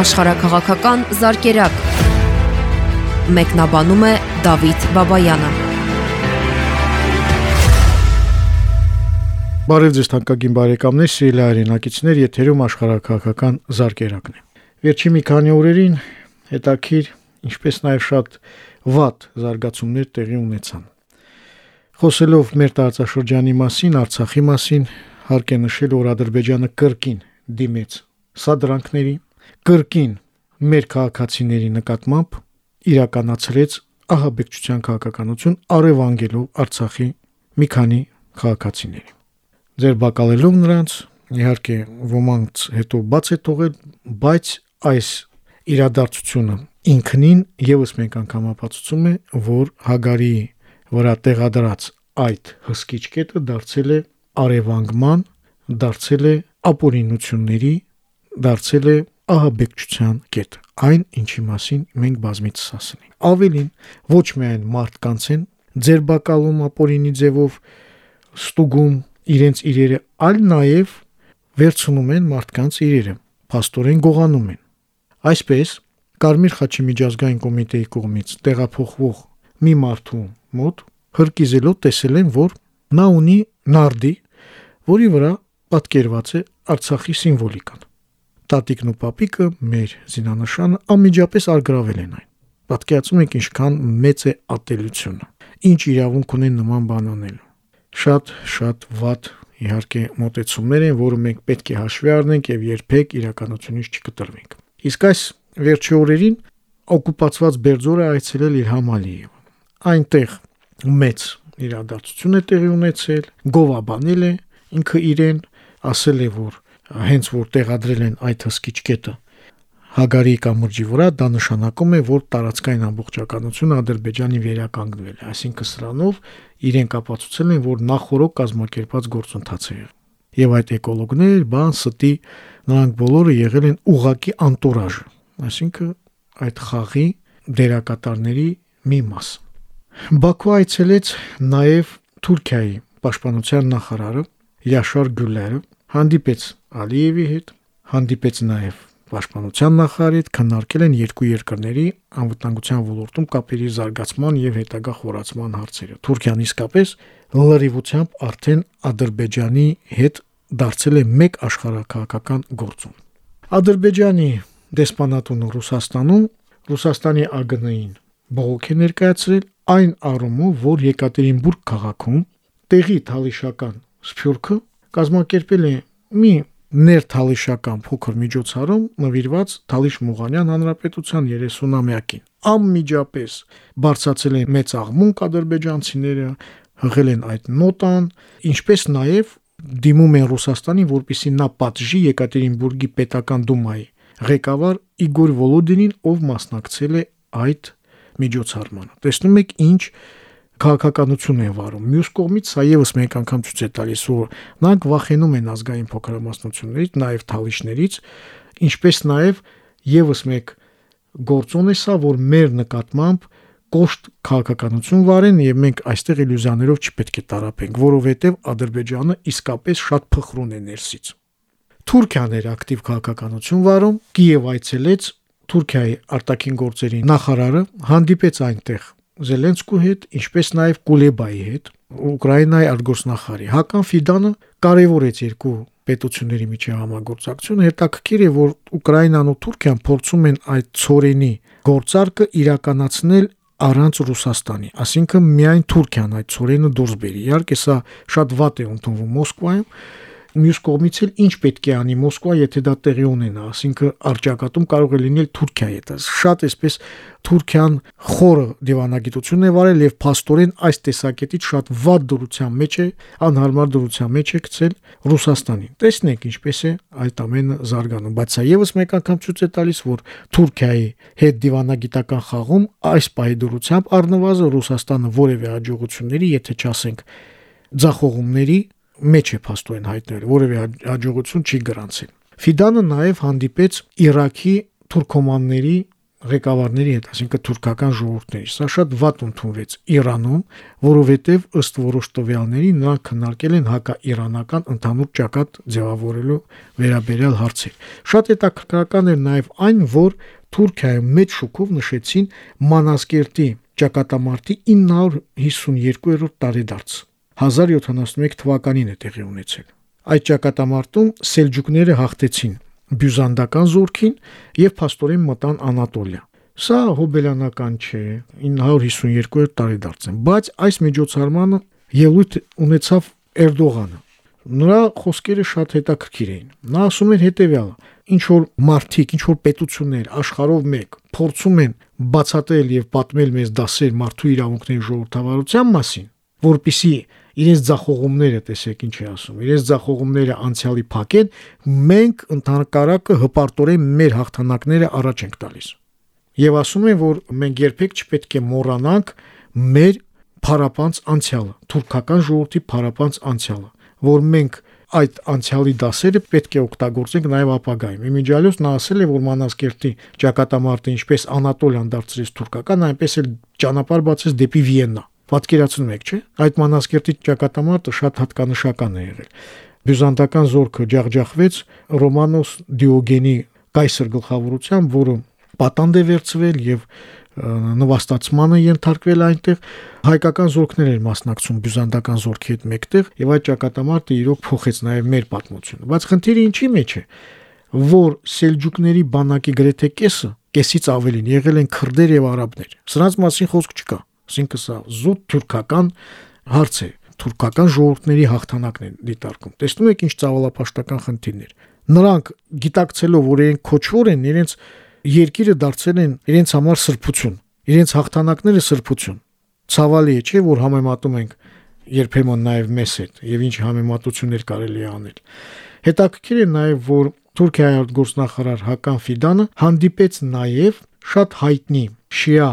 աշխարհակղական զարգերակ։ Մեկնաբանում է Դավիթ Բաբայանը։ Բարև ձեզ թանկագին բարեկամներ, սիրելի հայրենակիցներ, եթերում աշխարհակղական զարգերակն է։ Վերջի մի քանի օրերին հետաքրիր, ինչպես նաև շատ վատ զարգացումներ տեղի ունեցան։ Խոսելով մեր տարածաշրջանի մասին, Արցախի մասին, հարկ է նշել, որ Ադրբեջանը կրկին դիմեց սադրանքների, կրկին մեր քաղաքացիների նկատմամբ իրականացրեց ահաբեկչության քաղաքականություն արևանգելով Արցախի մի քանի քաղաքացիների։ Ձեր բակալելով նրանց, իհարկե ոմանց հետո բաց է թողել, բայց այս իրադարձությունը ինքնին եւս մեկ անգամ ապացուցում է, որ Հագարի վրա տեղադրած այդ հսկիչ կետը դարձել է արևանգման, դարձել է ապօրինությունների, դարձել է ահաբեկչության կետ։ Այն ինչի մասին մենք բազմիցս ասենք։ Ավելին, ոչ միայն մարդկանց են ձերբակալում ապօրինի ձևով ստուգում իրենց իրերը, այլ նաև վերցնում են մարդկանց իրերը, փաստորեն գողանում են։ Այսպես Կարմիր խաչի միջազգային կոմիտեի կողմից տեղափոխվող մի մարդու մոտ հրկիզելով տեսել են, որ նա ունի նարդի, որի վրա պատկերված է Արցախի սիմվոլիկան տատիկն ու պապիկը մեր զինանշանը անմիջապես արգրավել են այն։ Պատկերացնում եք ինչքան մեծ է ատելությունը։ Ինչ իրավունք ունեն նման բան անելու։ Շատ շատ վատ իհարկե մտեցումներ են, որը մենք պետք է հաշվի առնենք եւ երբեք իրականությունից չկտրվենք։ Իսկ այս վերջի օրերին օկուպացված Բերձորը այցելել Իլհամ Ալիևը։ Այնտեղ մեծ իրադարձություն է տեղի ունեցել, գովաբանել է ինքը իրեն, ասել է, որ հենց որ տեղադրել են այդ հսկիչ կետը Հագարի կամրջի վրա դա նշանակում է, որ տարածքային ամբողջականությունը Ադրբեջանի վերականգնվել է, այսինքն սրանով իրենք ապացուցել են, որ նախորոք կազմակերպած գործընթաց է եղել։ Եվ այդ էկոլոգներ, բան, ստի, նրանք բոլորը եղել են ուղակի անտուրաժ, այսինքն այդ խաղի դերակատարների մի մաս։ Բաքու այցելեց նաև Թուրքիայի պաշտպանության նախարարը Յաշար Գյուլերը, հանդիպեց Ալիևի հետ, հանդիպեց նաև պաշտպանության նախարարի հետ քննարկել են երկու երկրների անվտանգության ոլորտում կապերի զարգացման եւ հետագա խորացման հարցերը։ Թուրքիան իսկապես լրիվությամբ արդեն Ադրբեջանի հետ դարձել է մեկ աշխարհակահաղական գործում։ Ադրբեջանի դեսպանատունը Ռուսաստանում Ռուսաստանի ԱԳՆ-ին բողոք է ներկայացրել այն առումով, որ Եկատերինբուրգ քաղաքում տեղի թալիշական սփյուռքը կազմակերպել է մի ներթալիշական փոքր միջոցառում նվիրված Թալիշ Մուղանյան հանրապետության 30-ամյակին։ Անմիջապես բարձացել են մեծ աղմուկ ադրբեջանցիները, հղել են այդ նոտան, ինչպես նաև դիմում են Ռուսաստանին, որպիսի նա պատժի Եկատերինբուրգի պետական դումայի ղեկավար Իգոր Վոլոդինին, ով մասնակցել է այդ միջոցառմանը։ Տեսնում եք ինչ քաղաքականություն է վարում։ Մյուս կողմից սա եւս մեկ անգամ ցույց է տալիս, որ նրանք վախենում են ազգային փոքրամասնություններից, նաեւ թալիշներից, ինչպես նաեւ եւս մեկ գործոն է սա, որ մեր նկատմամբ կոշտ քաղաքականություն վարեն եւ մենք այստեղ իլյուզիաներով չպետք է տարապենք, որովհետեւ Ադրբեջանը իսկապես շատ փխրուն է ներսից։ Թուրքիան էր ակտիվ քաղաքականություն վարում, Կիև այցելեց Թուրքիայի արտաքին գործերի նախարարը հանդիպեց այնտեղ Զելենսկու հետ, ինչպես նաև Կուլեբայի հետ, Ուկրաինայի արտգործնախարարի Հական Ֆիդանը կարևորեց երկու պետությունների միջև համագործակցությունը հետաքրքիր է որ Ուկրաինան ու Թուրքիան փորձում են այդ ծորենի գործարքը իրականացնել առանց Ռուսաստանի, ասինքն միայն Թուրքիան այդ ծորենը դուրս բերի։ Իհարկե սա շատ վատ է ընդունվում Մոսկվայում, մյուս կողմից էլ ինչ պետք է անի Մոսկվա, եթե դա տեղի ունենա, ասինքն արճակատում կարող է լինել Թուրքիայի հետ։ Շատ էսպես Թուրքիան խորը դիվանագիտություն է վարել եւ փաստորեն այս տեսակետից շատ վատ դրության մեջ է, անհարմար դրության մեջ է գցել Ռուսաստանին։ Տեսնենք ինչպես է այդ ամենը զարգանում, բայց սա եւս մեկ անգամ ցույց է տալիս, որ Թուրքիայի հետ դիվանագիտական խաղում այս պահի դրությամբ առնվազն Ռուսաստանը որևէ հաջողությունների, եթե չասենք ձախողումների մեջ է փաստորեն հայտնել, որևէ հաջողություն չի գրանցել։ Ֆիդանը նաև հանդիպեց Իրաքի թուրքոմանների ղեկավարների հետ, այսինքն թուրքական ժողովուրդների։ Սա շատ վատ ընդունվեց Իրանում, որովհետև ըստ որոշ տվյալների նրանք քննարկել են հակաիրանական ընդհանուր ճակատ ձևավորելու վերաբերյալ հարցեր։ Շատ հետաքրքրական էր նաև այն, որ Թուրքիայում մեծ շուկով նշեցին Մանասկերտի ճակատամարտի 952-րդ տարեդարձ։ 1071 թվականին է տեղի ունեցել։ Այդ ճակատամարտում սելջուկները հաղթեցին բյուզանդական զորքին եւ փաստորեն մտան Անատոլիա։ Սա հոբելյանական չէ, 952-րդ տարեդարձ է, բայց այս միջոցառմանը ելույթ ունեցավ Էրդողանը։ Նրա խոսքերը շատ հետաքրքիր էին։ Նա ասում էր հետեւյալը. ինչ որ մարդիկ, ինչ որ պետություններ աշխարհով մեկ փորձում են բացատրել եւ պատմել մեզ դասեր մարդու իրավունքների ժողովրդավարության մասին, որpիսի իրենց ձախողումները, տեսեք ինչ է ասում, իրենց ձախողումները անցյալի փակեն, մենք ընդհանրակարակը հպարտորեն մեր հաղթանակները առաջ ենք տալիս։ Եվ ասում են, որ մենք երբեք չպետք է մոռանանք մեր փարապանց անցյալը, թուրքական ժողովրդի փարապանց անցյալը, որ մենք այդ անցյալի դասերը պետք է օգտագործենք նաև ապագայում։ Իմիջիալոս նա ասել է, որ Մանասկերտի ճակատամարտը ինչպես Անատոլիան դարձրեց թուրքական, այնպես էլ ճանապարհ բացեց դեպի Վիեննա։ Պատկերացնում եք, չէ՞։ Այդ Մանասկերտի ճակատամարտը շատ հատկանշական է եղել։ Բյուզանդական զորքը ջախջախվեց Ռոմանոս Դիոգենի կայսր գլխավորությամբ, որը պատանդ է վերցվել եւ նվաստացմանը ենթարկվել այնտեղ հայկական զորքներ էր մասնակցում բյուզանդական զորքի հետ մեկտեղ եւ այդ ճակատամարտը իրոք փոխեց նաեւ մեր պատմությունը բայց խնդիրը ինչի մեջ է որ սելջուկների բանակի գրեթե կեսը կեսից ավելին եղել են քրդեր եւ արաբներ սրանց մասին խոսք չկա ասինքն սա զուտ թուրքական հարց է թուրքական ժողովուրդների հաղթանակն են դիտարկում տեսնում եք ինչ ցավալապաշտական խնդիրներ նրանք գիտակցելով որ իրենք քոչվոր են իրենց երկիրը դարձել են իրենց համար սրբություն իրենց հաղթանակները սրբություն ցավալի է չէ որ համեմատում ենք երբեմն նաև մեզ հետ եւ ինչ համեմատություններ կարելի է անել հետաքրքիր է նաև որ Թուրքիայի արտգործնախարար Հական Ֆիդանը հանդիպեց նաև շատ հայտնի շիա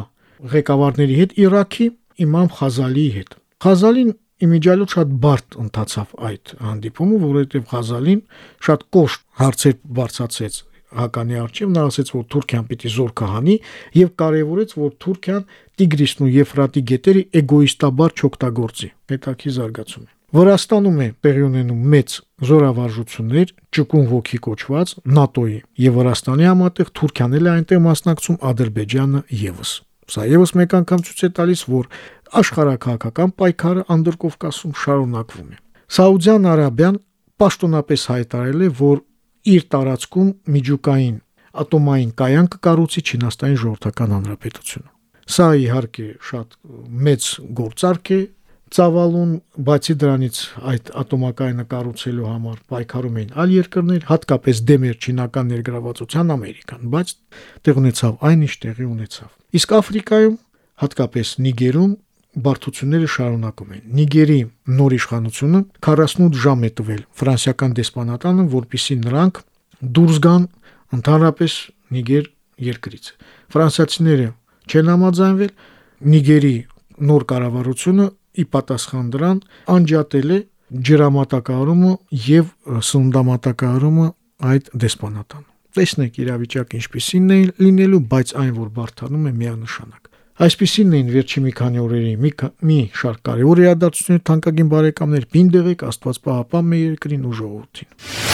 ղեկավարների հետ Իրաքի Իմամ Խազալիի հետ։ Խազալին իմիջիալոց շատ բարդ ընթացավ այդ հանդիպումը, որովհետև Խազալին շատ կոշտ հարցեր բարձացեց Հականի արչիվ նա ասաց, որ Թուրքիան պիտի զոր կհանի եւ կարեւորեց, որ Թուրքիան Տիգրիսն ու Եֆրատի գետերի էգոիստաբար չօգտագործի։ Հետաքի զարգացում է։ Վրաստանում է տեղի ունենում մեծ զորավարժություններ, ճկուն ոգի կոչված ՆԱՏՕ-ի եւ Վրաստանի համատեղ Թուրքիան էլ այնտեղ մասնակցում Ադրբեջանը եւս։ Սա եւս մեկ անգամ ցույց է տալիս, որ աշխարհակահաղական պայքարը Անդրկովկասում շարունակվում է։ Սաուդյան Արաբիան պաշտոնապես հայտարարել է, որ իր տարածքում միջուկային ատոմային կայան կկառուցի Չինաստանի ժողովրդական հանրապետությունը։ Սա իհարկե շատ մեծ գործարք է ծավալուն, բացի դրանից այդ ատոմակայանը կառուցելու համար պայքարում էին այլ երկրներ, հատկապես դեմ էր չինական ներգրավվածության Ամերիկան, բայց տեղ ունեցավ այն ինչ տեղի ունեցավ։ Իսկ Աֆրիկայում, հատկապես Նիգերում բարդությունները շարունակում են։ Նիգերի նոր իշխանությունը 48 ժամ է տվել ֆրանսիական դեսպանատանը, որպիսի նրանք դուրս գան ընդհանրապես Նիգեր երկրից։ Ֆրանսիացիները չեն համաձայնվել, Նիգերի նոր կառավարությունը ի պատասխան դրան անջատել է ջրամատակարարումը եւ սննդամատակարարումը այդ դեսպանատան։ Տեսնեք իրավիճակը ինչպեսին է լինելու, բայց այն որ բարթանում է միանշանակ։ Այսպեսին էին վերջի մի քանի օրերի մի մի շարք կարևոր իրադարձություններ թանկագին բարեկամներ, պին դեղեք Աստված պահապան մեր երկրին ու ժողովրդին։